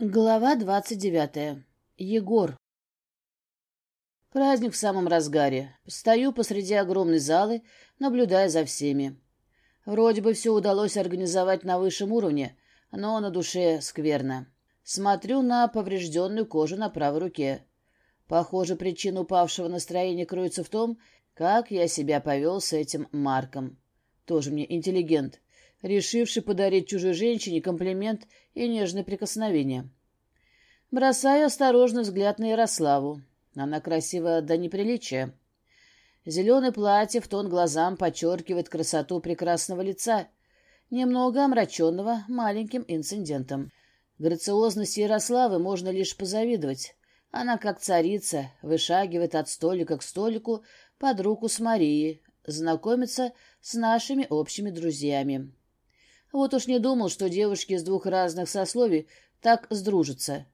Глава двадцать девятая. Егор. Праздник в самом разгаре. Стою посреди огромной залы, наблюдая за всеми. Вроде бы все удалось организовать на высшем уровне, но на душе скверно. Смотрю на поврежденную кожу на правой руке. Похоже, причина упавшего настроения кроется в том, как я себя повел с этим Марком. Тоже мне интеллигент решивший подарить чужой женщине комплимент и нежное прикосновение. Бросаю осторожный взгляд на Ярославу. Она красива до неприличия. Зеленое платье в тон глазам подчеркивает красоту прекрасного лица, немного омраченного маленьким инцидентом. Грациозности Ярославы можно лишь позавидовать. Она, как царица, вышагивает от столика к столику под руку с Марией, знакомится с нашими общими друзьями. Вот уж не думал, что девушки из двух разных сословий так сдружатся.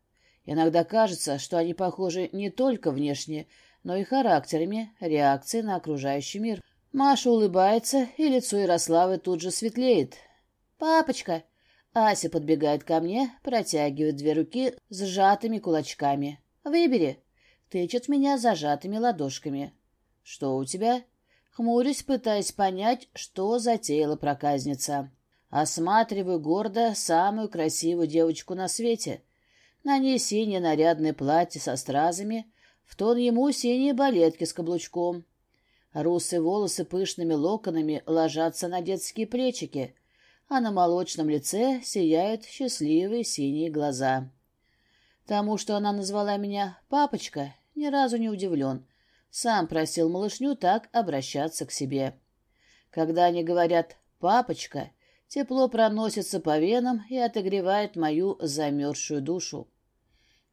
Иногда кажется, что они похожи не только внешне, но и характерами, реакцией на окружающий мир. Маша улыбается, и лицо Ярославы тут же светлеет. «Папочка!» Ася подбегает ко мне, протягивает две руки с сжатыми кулачками. «Выбери!» Тычет меня зажатыми ладошками. «Что у тебя?» Хмурюсь, пытаясь понять, что затеяла проказница. Осматриваю гордо самую красивую девочку на свете. На ней синее нарядное платье со стразами, в тон ему синие балетки с каблучком. Русые волосы пышными локонами ложатся на детские плечики, а на молочном лице сияют счастливые синие глаза. Тому, что она назвала меня «папочка», ни разу не удивлен. Сам просил малышню так обращаться к себе. Когда они говорят «папочка», Тепло проносится по венам и отогревает мою замерзшую душу.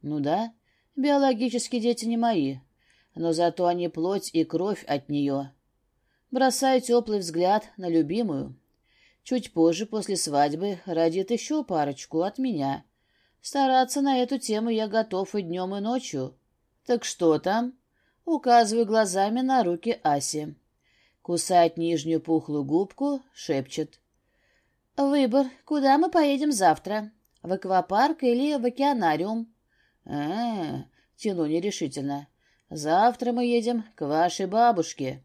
Ну да, биологические дети не мои, но зато они плоть и кровь от нее. Бросаю теплый взгляд на любимую. Чуть позже, после свадьбы, родит еще парочку от меня. Стараться на эту тему я готов и днем, и ночью. Так что там? Указываю глазами на руки Аси. Кусает нижнюю пухлую губку, шепчет. «Выбор. Куда мы поедем завтра? В аквапарк или в океанариум?» «А-а-а», тяну нерешительно. «Завтра мы едем к вашей бабушке».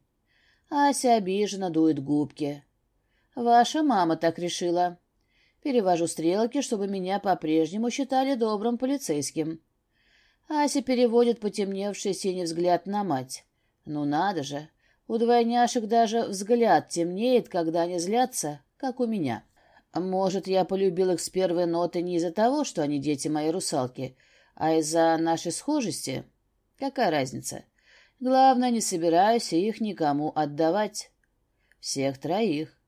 Ася обиженно дует губки. «Ваша мама так решила». Перевожу стрелки, чтобы меня по-прежнему считали добрым полицейским. Ася переводит потемневший синий взгляд на мать. «Ну надо же! У двойняшек даже взгляд темнеет, когда они злятся, как у меня». Может, я полюбил их с первой ноты не из-за того, что они дети моей русалки, а из-за нашей схожести? Какая разница? Главное, не собираюсь их никому отдавать. Всех троих.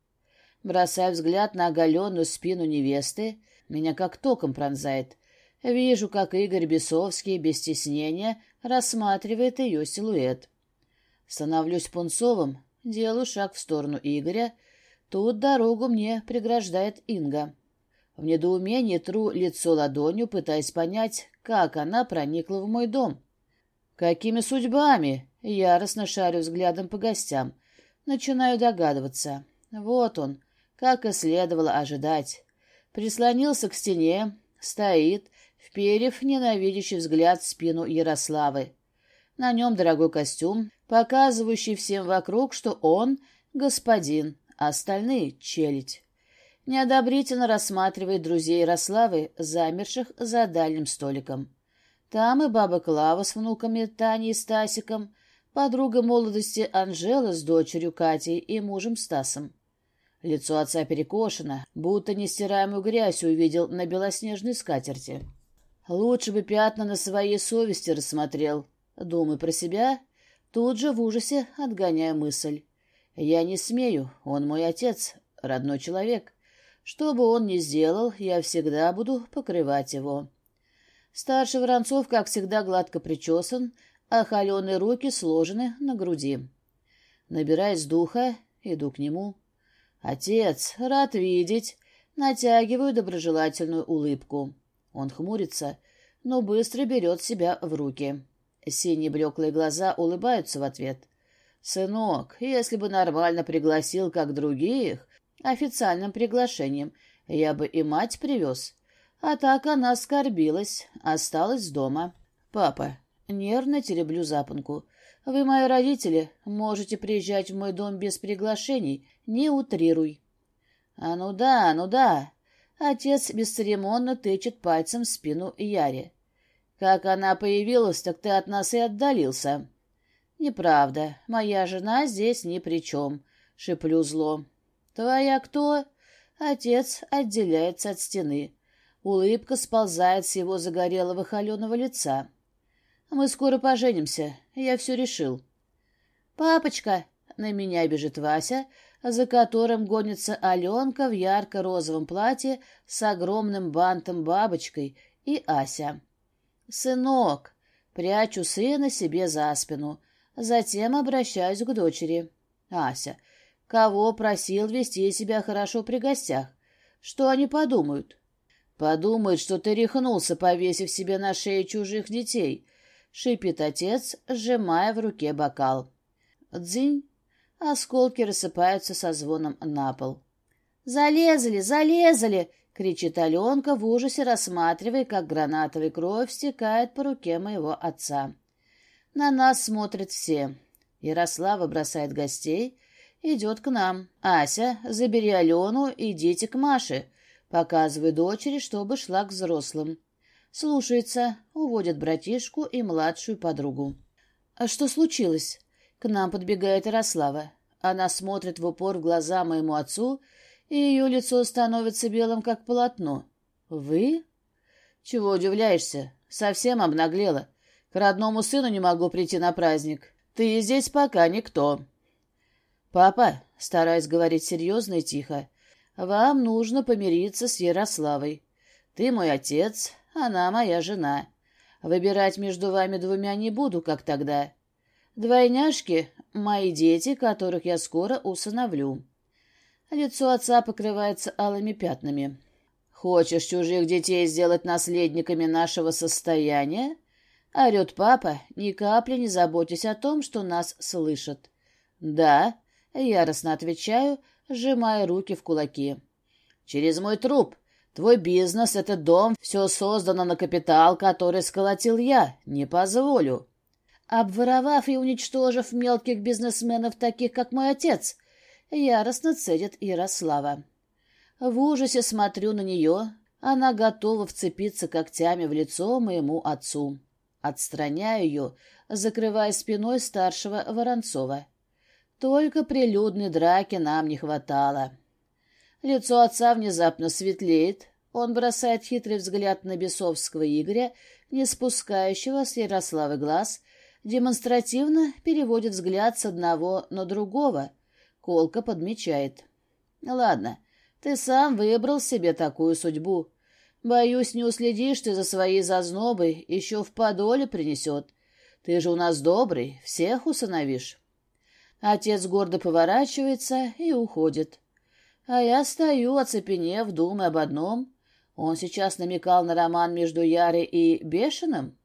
Бросая взгляд на оголенную спину невесты, меня как током пронзает. Вижу, как Игорь Бесовский без стеснения рассматривает ее силуэт. Становлюсь пунцовым, делаю шаг в сторону Игоря, Тут дорогу мне преграждает Инга. В недоумении тру лицо ладонью, пытаясь понять, как она проникла в мой дом. Какими судьбами? Яростно шарю взглядом по гостям. Начинаю догадываться. Вот он, как и следовало ожидать. Прислонился к стене, стоит, вперев ненавидящий взгляд в спину Ярославы. На нем дорогой костюм, показывающий всем вокруг, что он господин, а остальные — челядь. Неодобрительно рассматривает друзей Ярославы, замерших за дальним столиком. Там и баба Клава с внуками Таней и Стасиком, подруга молодости Анжела с дочерью Катей и мужем Стасом. Лицо отца перекошено, будто нестираемую грязь увидел на белоснежной скатерти. Лучше бы пятна на своей совести рассмотрел. Думаю про себя, тут же в ужасе отгоняя мысль. Я не смею, он мой отец, родной человек. Что бы он ни сделал, я всегда буду покрывать его. Старший Воронцов, как всегда, гладко причесан, а холеные руки сложены на груди. Набираясь духа, иду к нему. «Отец, рад видеть!» Натягиваю доброжелательную улыбку. Он хмурится, но быстро берет себя в руки. Синие блеклые глаза улыбаются в ответ. «Сынок, если бы нормально пригласил, как других, официальным приглашением, я бы и мать привез. А так она оскорбилась, осталась дома. Папа, нервно тереблю запонку. Вы мои родители, можете приезжать в мой дом без приглашений, не утрируй. А ну да, ну да. Отец бесцеремонно тычет пальцем в спину Яре. Как она появилась, так ты от нас и отдалился. Неправда, моя жена здесь ни при чем, шеплю зло. Твоя кто? Отец отделяется от стены. Улыбка сползает с его загорелого холеного лица. Мы скоро поженимся, я все решил. «Папочка!» — на меня бежит Вася, за которым гонится Аленка в ярко-розовом платье с огромным бантом-бабочкой и Ася. «Сынок!» — прячу сына себе за спину, затем обращаюсь к дочери. «Ася, кого просил вести себя хорошо при гостях? Что они подумают?» «Подумают, что ты рехнулся, повесив себе на шею чужих детей», — шипит отец, сжимая в руке бокал. Дзинь! Осколки рассыпаются со звоном на пол. «Залезли! Залезли!» — кричит Аленка в ужасе, рассматривая, как гранатовая кровь стекает по руке моего отца. На нас смотрят все. Ярослава бросает гостей, идет к нам. «Ася, забери Алену, идите к Маше», показывая дочери, чтобы шла к взрослым. Слушается, уводит братишку и младшую подругу. «А что случилось?» К нам подбегает Ярослава. Она смотрит в упор в глаза моему отцу, и ее лицо становится белым, как полотно. «Вы?» «Чего удивляешься? Совсем обнаглела. К родному сыну не могу прийти на праздник. Ты здесь пока никто». «Папа», — стараясь говорить серьезно и тихо, — «вам нужно помириться с Ярославой. Ты мой отец, она моя жена. Выбирать между вами двумя не буду, как тогда. Двойняшки — мои дети, которых я скоро усыновлю. Лицо отца покрывается алыми пятнами. «Хочешь чужих детей сделать наследниками нашего состояния?» Орет папа, ни капли не заботясь о том, что нас слышат. «Да», — яростно отвечаю, сжимая руки в кулаки. «Через мой труп. Твой бизнес, этот дом, все создано на капитал, который сколотил я. Не позволю». Обворовав и уничтожив мелких бизнесменов, таких как мой отец, яростно цедит Ярослава. В ужасе смотрю на нее, она готова вцепиться когтями в лицо моему отцу. Отстраняю ее, закрывая спиной старшего Воронцова. Только прилюдной драки нам не хватало. Лицо отца внезапно светлеет, он бросает хитрый взгляд на бесовского Игоря, не спускающего с Ярославы глаз, демонстративно переводит взгляд с одного на другого. Колка подмечает. «Ладно, ты сам выбрал себе такую судьбу. Боюсь, не уследишь ты за своей зазнобой, еще в подоле принесет. Ты же у нас добрый, всех усыновишь». Отец гордо поворачивается и уходит. А я стою, оцепенев, думая об одном. Он сейчас намекал на роман между Ярой и Бешеным?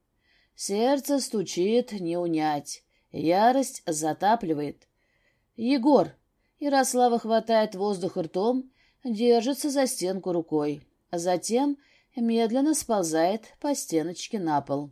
Сердце стучит, не унять. Ярость затапливает. «Егор!» Ярослава хватает воздух ртом, держится за стенку рукой, затем медленно сползает по стеночке на пол.